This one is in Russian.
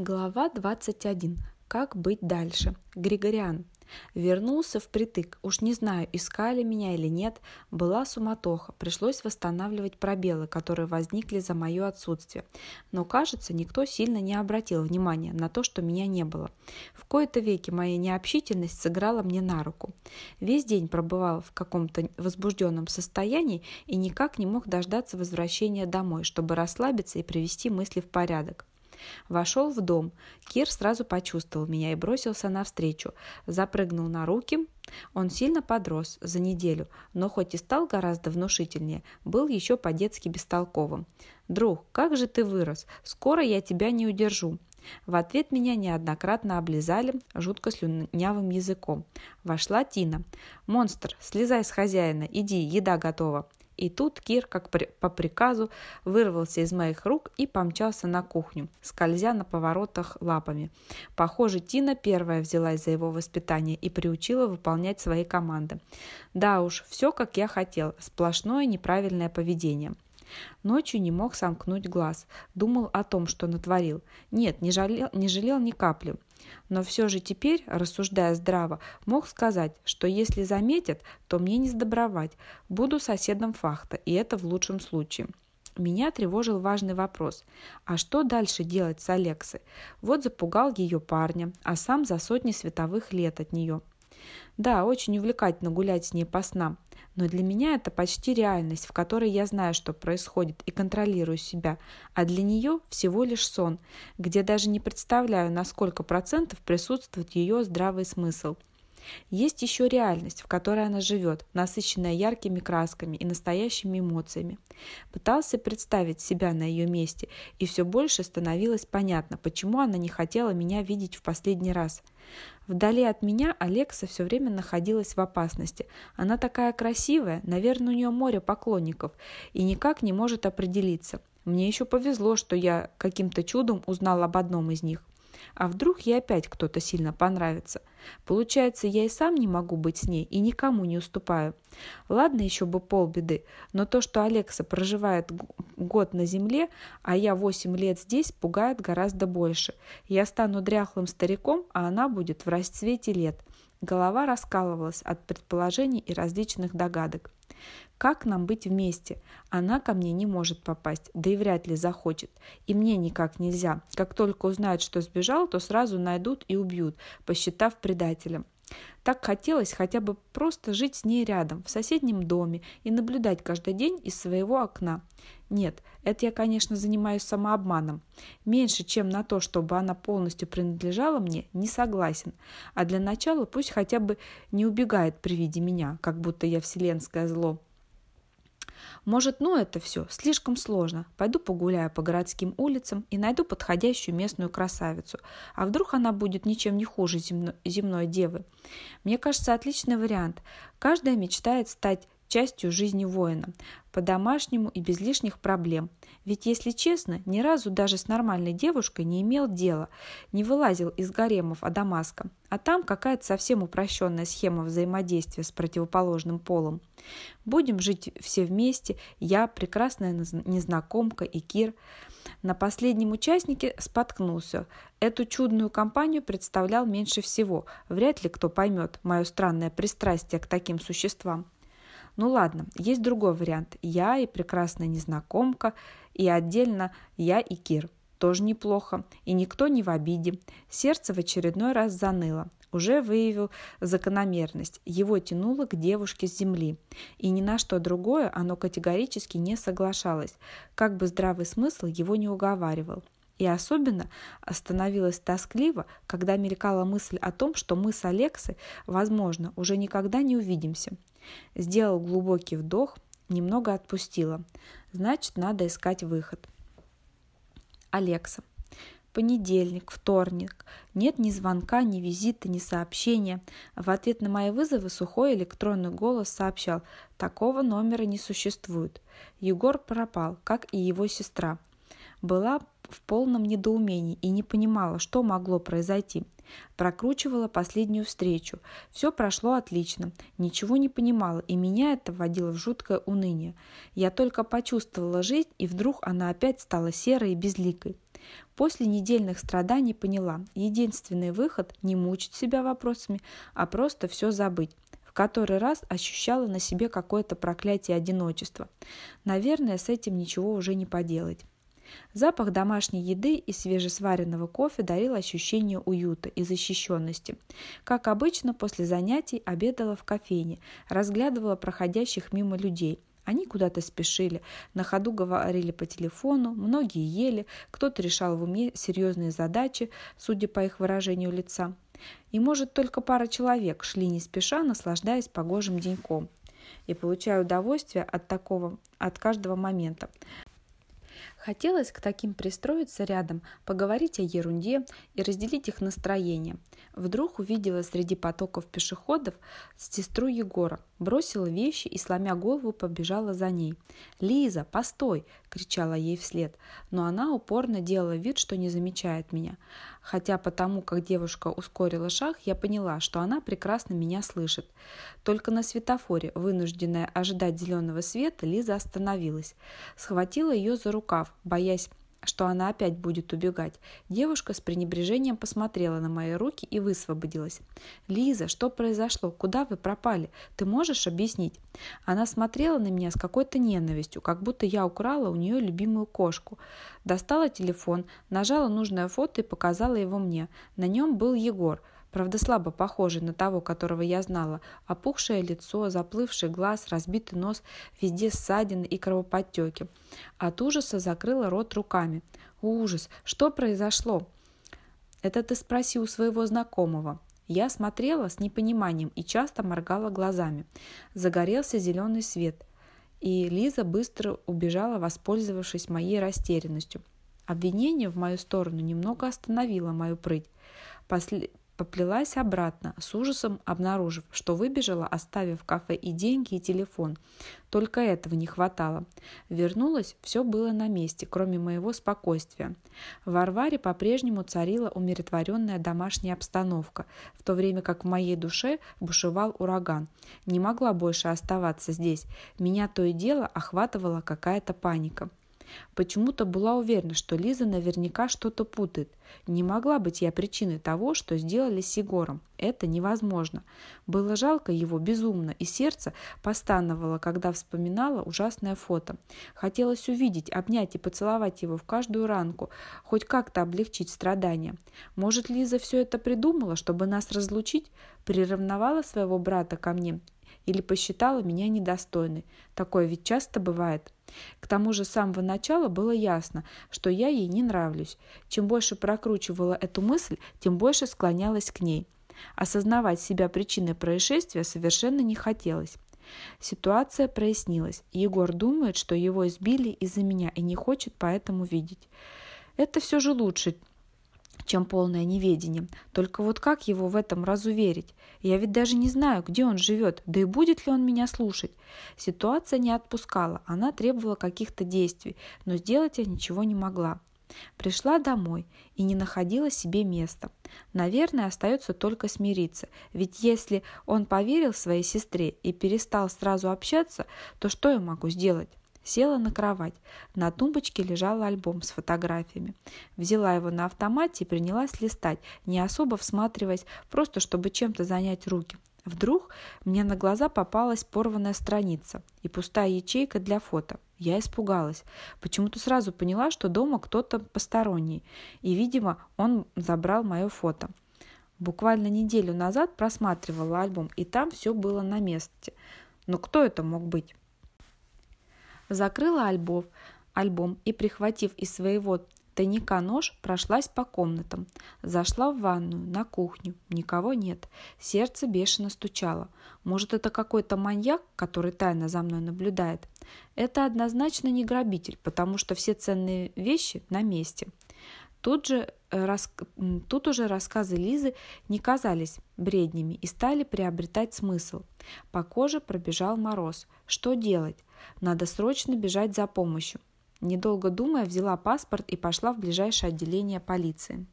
Глава 21. Как быть дальше? Григориан. Вернулся впритык. Уж не знаю, искали меня или нет. Была суматоха. Пришлось восстанавливать пробелы, которые возникли за мое отсутствие. Но, кажется, никто сильно не обратил внимания на то, что меня не было. В кои-то веки моя необщительность сыграла мне на руку. Весь день пробывал в каком-то возбужденном состоянии и никак не мог дождаться возвращения домой, чтобы расслабиться и привести мысли в порядок. Вошел в дом. Кир сразу почувствовал меня и бросился навстречу. Запрыгнул на руки. Он сильно подрос за неделю, но хоть и стал гораздо внушительнее, был еще по-детски бестолковым. «Друг, как же ты вырос! Скоро я тебя не удержу!» В ответ меня неоднократно облизали жутко слюнявым языком. Вошла Тина. «Монстр, слезай с хозяина, иди, еда готова!» И тут Кир, как по приказу, вырвался из моих рук и помчался на кухню, скользя на поворотах лапами. Похоже, Тина первая взялась за его воспитание и приучила выполнять свои команды. Да уж, все как я хотел, сплошное неправильное поведение. Ночью не мог сомкнуть глаз, думал о том, что натворил. Нет, не жалел, не жалел ни капли. Но все же теперь, рассуждая здраво, мог сказать, что если заметят, то мне не сдобровать. Буду соседом фахта, и это в лучшем случае. Меня тревожил важный вопрос. А что дальше делать с Алексой? Вот запугал ее парня, а сам за сотни световых лет от нее. Да, очень увлекательно гулять с ней по снам, но для меня это почти реальность, в которой я знаю, что происходит, и контролирую себя, а для нее всего лишь сон, где даже не представляю, на сколько процентов присутствует ее здравый смысл. Есть еще реальность, в которой она живет, насыщенная яркими красками и настоящими эмоциями. Пытался представить себя на ее месте, и все больше становилось понятно, почему она не хотела меня видеть в последний раз – Вдали от меня Алекса все время находилась в опасности. Она такая красивая, наверное, у нее море поклонников, и никак не может определиться. Мне еще повезло, что я каким-то чудом узнал об одном из них. А вдруг ей опять кто-то сильно понравится? Получается, я и сам не могу быть с ней и никому не уступаю. Ладно, еще бы полбеды, но то, что Алекса проживает год на земле, а я восемь лет здесь, пугает гораздо больше. Я стану дряхлым стариком, а она будет в расцвете лет. Голова раскалывалась от предположений и различных догадок. Как нам быть вместе? Она ко мне не может попасть, да и вряд ли захочет. И мне никак нельзя. Как только узнают, что сбежал, то сразу найдут и убьют, посчитав предателем. Так хотелось хотя бы просто жить с ней рядом, в соседнем доме и наблюдать каждый день из своего окна. Нет, это я, конечно, занимаюсь самообманом. Меньше, чем на то, чтобы она полностью принадлежала мне, не согласен. А для начала пусть хотя бы не убегает при виде меня, как будто я вселенское зло. Может, ну это все, слишком сложно. Пойду погуляю по городским улицам и найду подходящую местную красавицу. А вдруг она будет ничем не хуже земно, земной девы? Мне кажется, отличный вариант. Каждая мечтает стать частью жизни воина, по-домашнему и без лишних проблем. Ведь, если честно, ни разу даже с нормальной девушкой не имел дела, не вылазил из гаремов Адамаска, а там какая-то совсем упрощенная схема взаимодействия с противоположным полом. Будем жить все вместе, я, прекрасная незнакомка и Кир. На последнем участнике споткнулся. Эту чудную компанию представлял меньше всего. Вряд ли кто поймет мое странное пристрастие к таким существам. Ну ладно, есть другой вариант. Я и прекрасная незнакомка, и отдельно я и Кир. Тоже неплохо, и никто не в обиде. Сердце в очередной раз заныло. Уже выявил закономерность. Его тянуло к девушке с земли. И ни на что другое оно категорически не соглашалось, как бы здравый смысл его не уговаривал. И особенно становилось тоскливо, когда мелькала мысль о том, что мы с Алексой, возможно, уже никогда не увидимся. Сделал глубокий вдох, немного отпустила. Значит, надо искать выход. Алекса. Понедельник, вторник. Нет ни звонка, ни визита, ни сообщения. В ответ на мои вызовы сухой электронный голос сообщал, такого номера не существует. Егор пропал, как и его сестра. Была в полном недоумении и не понимала, что могло произойти. Прокручивала последнюю встречу. Все прошло отлично. Ничего не понимала, и меня это вводило в жуткое уныние. Я только почувствовала жизнь, и вдруг она опять стала серой и безликой. После недельных страданий поняла, единственный выход – не мучить себя вопросами, а просто все забыть. В который раз ощущала на себе какое-то проклятие одиночества. Наверное, с этим ничего уже не поделать. Запах домашней еды и свежесваренного кофе дарил ощущение уюта и защищенности. Как обычно, после занятий обедала в кофейне, разглядывала проходящих мимо людей. Они куда-то спешили, на ходу говорили по телефону, многие ели, кто-то решал в уме серьезные задачи, судя по их выражению лица. И, может, только пара человек шли не спеша, наслаждаясь погожим деньком и получая удовольствие от такого, от каждого момента. Хотелось к таким пристроиться рядом, поговорить о ерунде и разделить их настроение. Вдруг увидела среди потоков пешеходов сестру Егора, бросила вещи и, сломя голову, побежала за ней. «Лиза, постой!» – кричала ей вслед, но она упорно делала вид, что не замечает меня. Хотя потому, как девушка ускорила шаг, я поняла, что она прекрасно меня слышит. Только на светофоре, вынужденная ожидать зеленого света, Лиза остановилась. Схватила ее за рукав, боясь что она опять будет убегать. Девушка с пренебрежением посмотрела на мои руки и высвободилась. «Лиза, что произошло? Куда вы пропали? Ты можешь объяснить?» Она смотрела на меня с какой-то ненавистью, как будто я украла у нее любимую кошку. Достала телефон, нажала нужное фото и показала его мне. На нем был Егор – правда слабо похожий на того, которого я знала, опухшее лицо, заплывший глаз, разбитый нос, везде ссадины и кровоподтеки. От ужаса закрыла рот руками. «Ужас! Что произошло?» «Это ты спроси у своего знакомого». Я смотрела с непониманием и часто моргала глазами. Загорелся зеленый свет, и Лиза быстро убежала, воспользовавшись моей растерянностью. Обвинение в мою сторону немного остановило мою прыть. После поплелась обратно, с ужасом обнаружив, что выбежала, оставив в кафе и деньги, и телефон. Только этого не хватало. Вернулась, все было на месте, кроме моего спокойствия. В Варваре по-прежнему царила умиротворенная домашняя обстановка, в то время как в моей душе бушевал ураган. Не могла больше оставаться здесь. Меня то и дело охватывала какая-то паника. Почему-то была уверена, что Лиза наверняка что-то путает. Не могла быть я причиной того, что сделали с Егором. Это невозможно. Было жалко его безумно, и сердце постановало, когда вспоминала ужасное фото. Хотелось увидеть, обнять и поцеловать его в каждую ранку, хоть как-то облегчить страдания. Может, Лиза все это придумала, чтобы нас разлучить? Приревновала своего брата ко мне или посчитала меня недостойной. Такое ведь часто бывает. К тому же с самого начала было ясно, что я ей не нравлюсь. Чем больше прокручивала эту мысль, тем больше склонялась к ней. Осознавать себя причиной происшествия совершенно не хотелось. Ситуация прояснилась. Егор думает, что его избили из-за меня и не хочет поэтому видеть. Это все же лучше, чем полное неведение. Только вот как его в этом разуверить? Я ведь даже не знаю, где он живет, да и будет ли он меня слушать. Ситуация не отпускала, она требовала каких-то действий, но сделать я ничего не могла. Пришла домой и не находила себе места. Наверное, остается только смириться, ведь если он поверил своей сестре и перестал сразу общаться, то что я могу сделать? Села на кровать. На тумбочке лежал альбом с фотографиями. Взяла его на автомате и принялась листать, не особо всматриваясь, просто чтобы чем-то занять руки. Вдруг мне на глаза попалась порванная страница и пустая ячейка для фото. Я испугалась. Почему-то сразу поняла, что дома кто-то посторонний. И, видимо, он забрал мое фото. Буквально неделю назад просматривала альбом, и там все было на месте. Но кто это мог быть? Закрыла альбом, альбом и, прихватив из своего тайника нож, прошлась по комнатам. Зашла в ванную, на кухню. Никого нет. Сердце бешено стучало. Может, это какой-то маньяк, который тайно за мной наблюдает? Это однозначно не грабитель, потому что все ценные вещи на месте. Тут, же, э, рас... Тут уже рассказы Лизы не казались бреднями и стали приобретать смысл. По коже пробежал мороз. Что делать? Надо срочно бежать за помощью. Недолго думая, взяла паспорт и пошла в ближайшее отделение полиции.